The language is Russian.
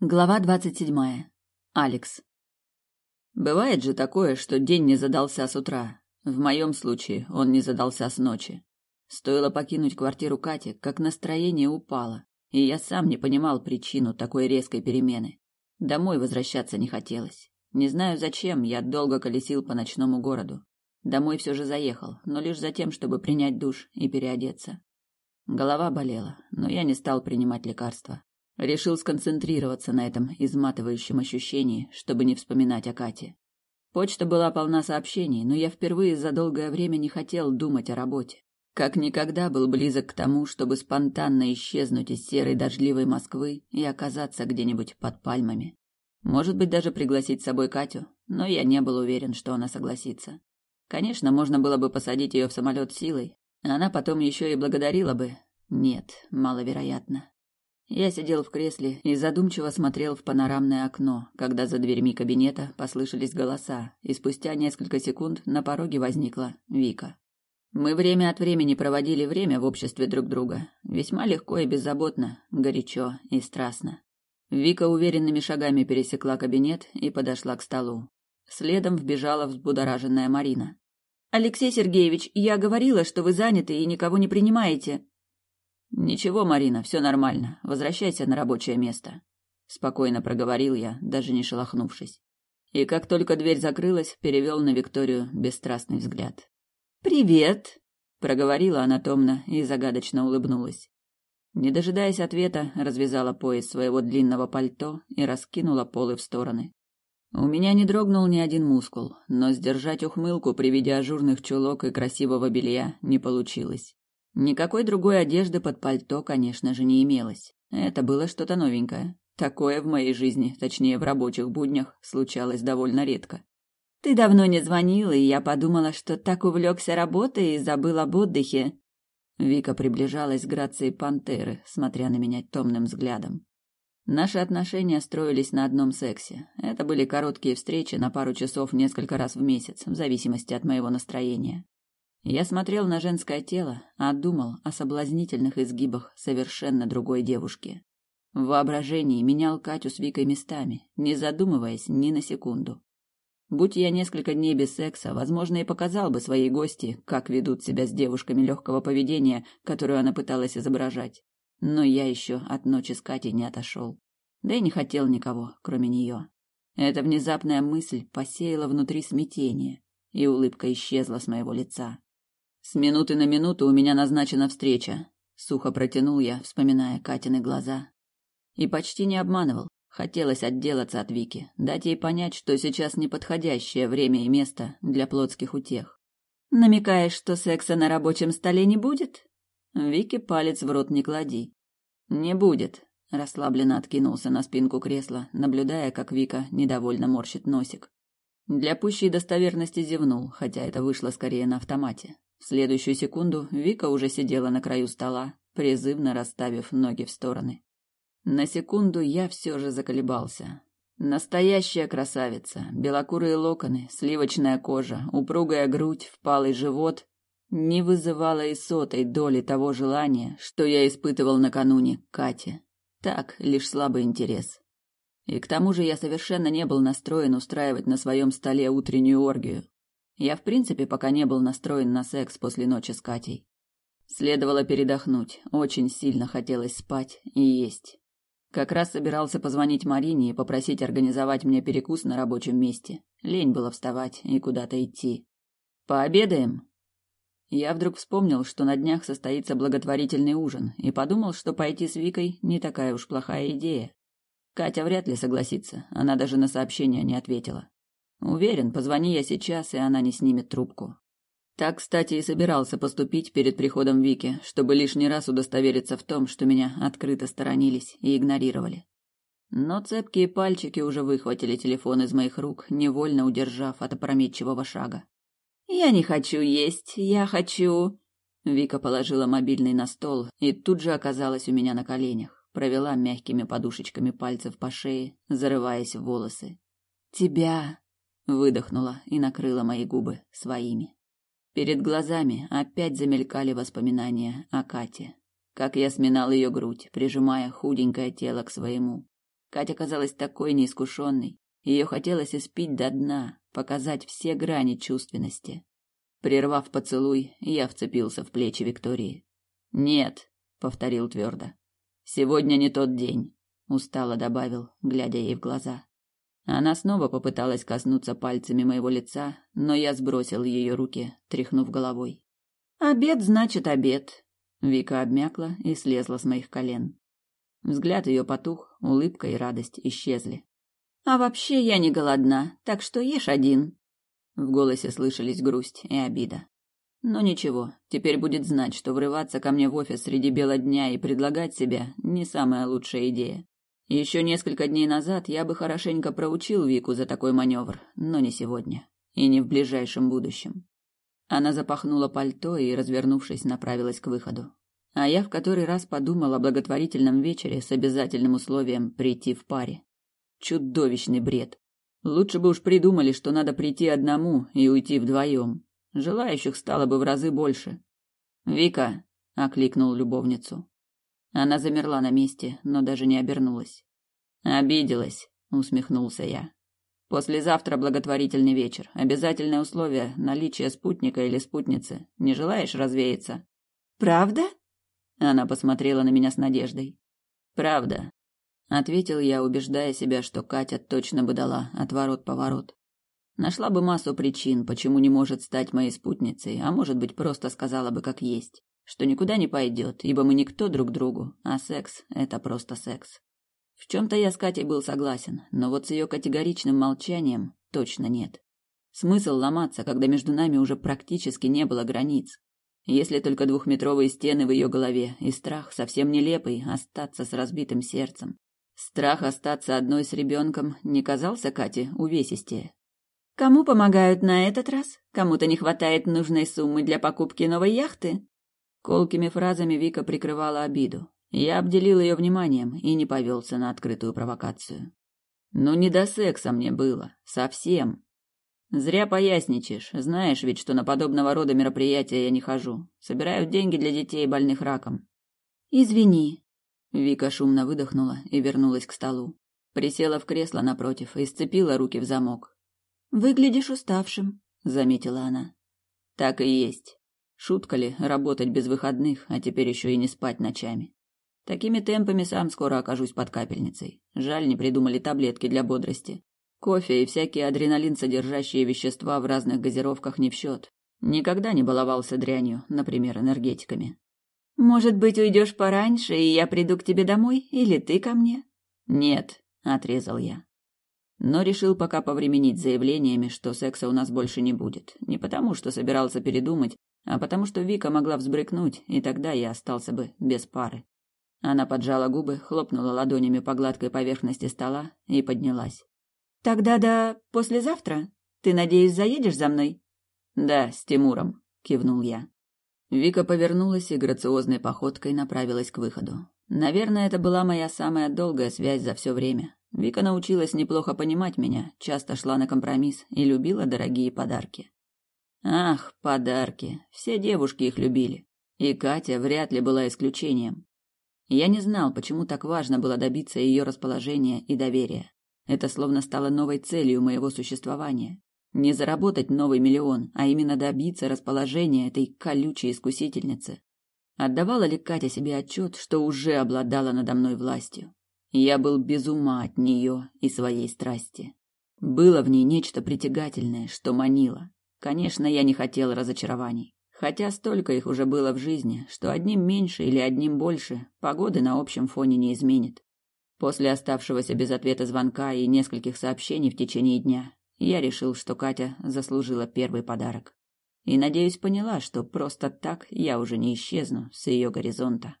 Глава двадцать седьмая. Алекс. Бывает же такое, что день не задался с утра. В моем случае он не задался с ночи. Стоило покинуть квартиру Кати, как настроение упало, и я сам не понимал причину такой резкой перемены. Домой возвращаться не хотелось. Не знаю зачем, я долго колесил по ночному городу. Домой все же заехал, но лишь за тем, чтобы принять душ и переодеться. Голова болела, но я не стал принимать лекарства. Решил сконцентрироваться на этом изматывающем ощущении, чтобы не вспоминать о Кате. Почта была полна сообщений, но я впервые за долгое время не хотел думать о работе. Как никогда был близок к тому, чтобы спонтанно исчезнуть из серой дождливой Москвы и оказаться где-нибудь под пальмами. Может быть, даже пригласить с собой Катю, но я не был уверен, что она согласится. Конечно, можно было бы посадить ее в самолет силой, а она потом еще и благодарила бы. Нет, маловероятно. Я сидел в кресле и задумчиво смотрел в панорамное окно, когда за дверьми кабинета послышались голоса, и спустя несколько секунд на пороге возникла Вика. Мы время от времени проводили время в обществе друг друга, весьма легко и беззаботно, горячо и страстно. Вика уверенными шагами пересекла кабинет и подошла к столу. Следом вбежала взбудораженная Марина. «Алексей Сергеевич, я говорила, что вы заняты и никого не принимаете», Ничего, Марина, все нормально. Возвращайся на рабочее место, спокойно проговорил я, даже не шелохнувшись. И как только дверь закрылась, перевел на Викторию бесстрастный взгляд. Привет, проговорила она томно и загадочно улыбнулась. Не дожидаясь ответа, развязала пояс своего длинного пальто и раскинула полы в стороны. У меня не дрогнул ни один мускул, но сдержать ухмылку при виде ажурных чулок и красивого белья не получилось. Никакой другой одежды под пальто, конечно же, не имелось. Это было что-то новенькое. Такое в моей жизни, точнее в рабочих буднях, случалось довольно редко. Ты давно не звонила, и я подумала, что так увлекся работой и забыл об отдыхе. Вика приближалась к грации пантеры, смотря на меня томным взглядом. Наши отношения строились на одном сексе. Это были короткие встречи на пару часов несколько раз в месяц, в зависимости от моего настроения. Я смотрел на женское тело, а думал о соблазнительных изгибах совершенно другой девушки. В воображении менял Катю с Викой местами, не задумываясь ни на секунду. Будь я несколько дней без секса, возможно, и показал бы своей гости, как ведут себя с девушками легкого поведения, которую она пыталась изображать. Но я еще от ночи с Катей не отошел. Да и не хотел никого, кроме нее. Эта внезапная мысль посеяла внутри смятение, и улыбка исчезла с моего лица. С минуты на минуту у меня назначена встреча. Сухо протянул я, вспоминая Катины глаза. И почти не обманывал. Хотелось отделаться от Вики, дать ей понять, что сейчас неподходящее время и место для плотских утех. Намекаешь, что секса на рабочем столе не будет? Вики палец в рот не клади. Не будет, расслабленно откинулся на спинку кресла, наблюдая, как Вика недовольно морщит носик. Для пущей достоверности зевнул, хотя это вышло скорее на автомате. В следующую секунду Вика уже сидела на краю стола, призывно расставив ноги в стороны. На секунду я все же заколебался. Настоящая красавица, белокурые локоны, сливочная кожа, упругая грудь, впалый живот не вызывала и сотой доли того желания, что я испытывал накануне Кате. Так, лишь слабый интерес. И к тому же я совершенно не был настроен устраивать на своем столе утреннюю оргию. Я, в принципе, пока не был настроен на секс после ночи с Катей. Следовало передохнуть, очень сильно хотелось спать и есть. Как раз собирался позвонить Марине и попросить организовать мне перекус на рабочем месте. Лень было вставать и куда-то идти. Пообедаем? Я вдруг вспомнил, что на днях состоится благотворительный ужин, и подумал, что пойти с Викой не такая уж плохая идея. Катя вряд ли согласится, она даже на сообщение не ответила. Уверен, позвони я сейчас, и она не снимет трубку. Так, кстати, и собирался поступить перед приходом Вики, чтобы лишний раз удостовериться в том, что меня открыто сторонились и игнорировали. Но цепкие пальчики уже выхватили телефон из моих рук, невольно удержав от опрометчивого шага. «Я не хочу есть, я хочу...» Вика положила мобильный на стол и тут же оказалась у меня на коленях, провела мягкими подушечками пальцев по шее, зарываясь в волосы. «Тебя...» выдохнула и накрыла мои губы своими. Перед глазами опять замелькали воспоминания о Кате. Как я сминал ее грудь, прижимая худенькое тело к своему. Катя казалась такой неискушенной. Ее хотелось испить до дна, показать все грани чувственности. Прервав поцелуй, я вцепился в плечи Виктории. «Нет», — повторил твердо. «Сегодня не тот день», — устало добавил, глядя ей в глаза. Она снова попыталась коснуться пальцами моего лица, но я сбросил ее руки, тряхнув головой. «Обед значит обед», — Вика обмякла и слезла с моих колен. Взгляд ее потух, улыбка и радость исчезли. «А вообще я не голодна, так что ешь один». В голосе слышались грусть и обида. Но ничего, теперь будет знать, что врываться ко мне в офис среди бела дня и предлагать себя не самая лучшая идея. Еще несколько дней назад я бы хорошенько проучил Вику за такой маневр, но не сегодня и не в ближайшем будущем. Она запахнула пальто и, развернувшись, направилась к выходу. А я в который раз подумал о благотворительном вечере с обязательным условием прийти в паре. Чудовищный бред. Лучше бы уж придумали, что надо прийти одному и уйти вдвоем. Желающих стало бы в разы больше. «Вика!» — окликнул любовницу. Она замерла на месте, но даже не обернулась. «Обиделась», — усмехнулся я. «Послезавтра благотворительный вечер. Обязательное условие — наличие спутника или спутницы. Не желаешь развеяться?» «Правда?» Она посмотрела на меня с надеждой. «Правда», — ответил я, убеждая себя, что Катя точно бы дала отворот-поворот. Нашла бы массу причин, почему не может стать моей спутницей, а может быть, просто сказала бы как есть, что никуда не пойдет, ибо мы никто друг другу, а секс — это просто секс. В чем-то я с Катей был согласен, но вот с ее категоричным молчанием точно нет. Смысл ломаться, когда между нами уже практически не было границ. Если только двухметровые стены в ее голове и страх совсем нелепый остаться с разбитым сердцем. Страх остаться одной с ребенком не казался Кате увесистее. Кому помогают на этот раз? Кому-то не хватает нужной суммы для покупки новой яхты? Колкими фразами Вика прикрывала обиду. Я обделил ее вниманием и не повелся на открытую провокацию. Ну не до секса мне было, совсем. Зря поясничаешь, знаешь ведь, что на подобного рода мероприятия я не хожу. Собираю деньги для детей, больных раком. Извини. Вика шумно выдохнула и вернулась к столу. Присела в кресло напротив и сцепила руки в замок. Выглядишь уставшим, заметила она. Так и есть. Шутка ли работать без выходных, а теперь еще и не спать ночами. Такими темпами сам скоро окажусь под капельницей. Жаль, не придумали таблетки для бодрости. Кофе и всякие адреналин содержащие вещества в разных газировках не в счет. Никогда не баловался дрянью, например, энергетиками. Может быть, уйдешь пораньше, и я приду к тебе домой, или ты ко мне? Нет, отрезал я но решил пока повременить заявлениями, что секса у нас больше не будет. Не потому, что собирался передумать, а потому, что Вика могла взбрыкнуть, и тогда я остался бы без пары. Она поджала губы, хлопнула ладонями по гладкой поверхности стола и поднялась. «Тогда до послезавтра? Ты, надеюсь, заедешь за мной?» «Да, с Тимуром», — кивнул я. Вика повернулась и грациозной походкой направилась к выходу. Наверное, это была моя самая долгая связь за все время. Вика научилась неплохо понимать меня, часто шла на компромисс и любила дорогие подарки. Ах, подарки. Все девушки их любили. И Катя вряд ли была исключением. Я не знал, почему так важно было добиться ее расположения и доверия. Это словно стало новой целью моего существования. Не заработать новый миллион, а именно добиться расположения этой колючей искусительницы. Отдавала ли Катя себе отчет, что уже обладала надо мной властью? Я был без от нее и своей страсти. Было в ней нечто притягательное, что манило. Конечно, я не хотел разочарований. Хотя столько их уже было в жизни, что одним меньше или одним больше погоды на общем фоне не изменит. После оставшегося без ответа звонка и нескольких сообщений в течение дня, я решил, что Катя заслужила первый подарок. И, надеюсь, поняла, что просто так я уже не исчезну с ее горизонта.